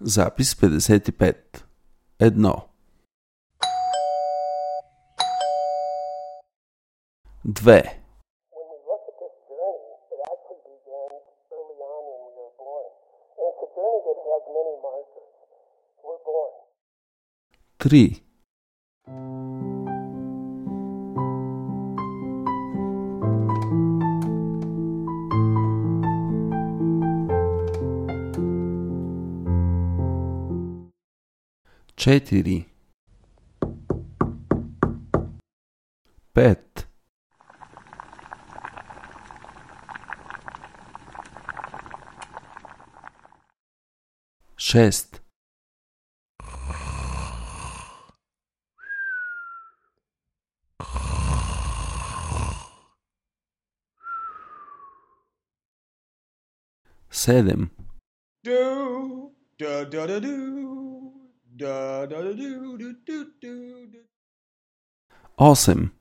Запис 55. 1. 2. Three. четири пет шест седем do, do, do, do, do. Awesome.